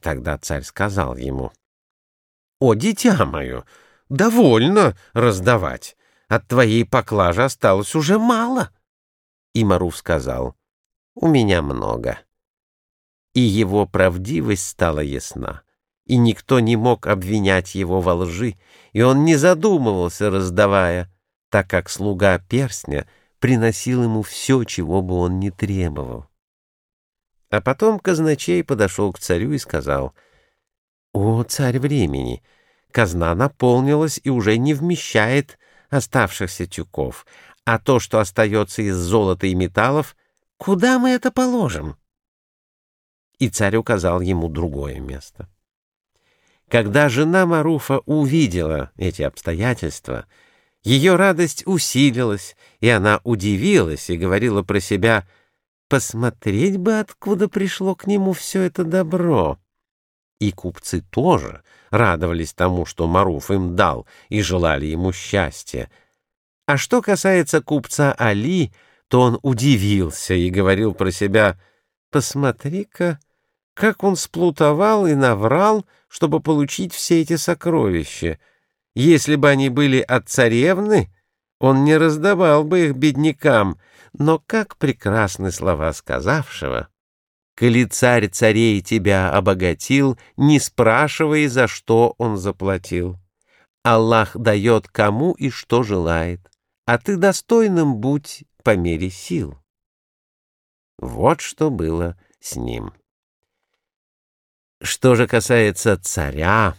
Тогда царь сказал ему, «О, дитя мое, довольно раздавать, от твоей поклажи осталось уже мало». И Маруф сказал, «У меня много». И его правдивость стала ясна, и никто не мог обвинять его во лжи, и он не задумывался, раздавая, так как слуга перстня приносил ему все, чего бы он не требовал. А потом казначей подошел к царю и сказал, «О, царь времени! Казна наполнилась и уже не вмещает оставшихся тюков, а то, что остается из золота и металлов, куда мы это положим?» И царь указал ему другое место. Когда жена Маруфа увидела эти обстоятельства, ее радость усилилась, и она удивилась и говорила про себя — Посмотреть бы, откуда пришло к нему все это добро. И купцы тоже радовались тому, что Маруф им дал, и желали ему счастья. А что касается купца Али, то он удивился и говорил про себя, «Посмотри-ка, как он сплутовал и наврал, чтобы получить все эти сокровища. Если бы они были от царевны, он не раздавал бы их беднякам, но как прекрасны слова сказавшего. «Коли царь царей тебя обогатил, не спрашивай, за что он заплатил. Аллах дает кому и что желает, а ты достойным будь по мере сил». Вот что было с ним. Что же касается царя,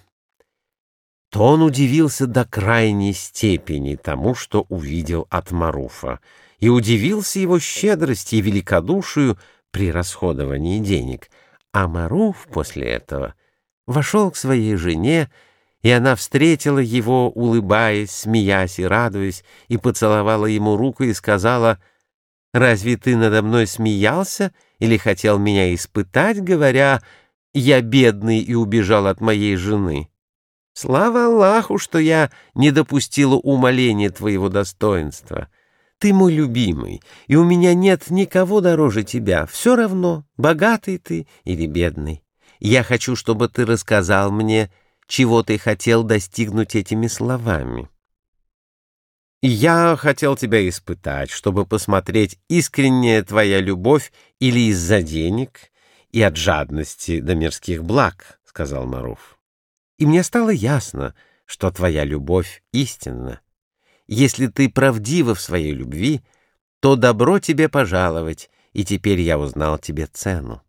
то он удивился до крайней степени тому, что увидел от Маруфа, и удивился его щедрости и великодушию при расходовании денег. А Маруф после этого вошел к своей жене, и она встретила его, улыбаясь, смеясь и радуясь, и поцеловала ему руку и сказала, «Разве ты надо мной смеялся или хотел меня испытать, говоря, «Я бедный и убежал от моей жены»?» Слава Аллаху, что я не допустила умоления твоего достоинства. Ты мой любимый, и у меня нет никого дороже тебя. Все равно, богатый ты или бедный. Я хочу, чтобы ты рассказал мне, чего ты хотел достигнуть этими словами. Я хотел тебя испытать, чтобы посмотреть, искренняя твоя любовь или из-за денег и от жадности до мирских благ, — сказал Маруф и мне стало ясно, что твоя любовь истинна. Если ты правдива в своей любви, то добро тебе пожаловать, и теперь я узнал тебе цену.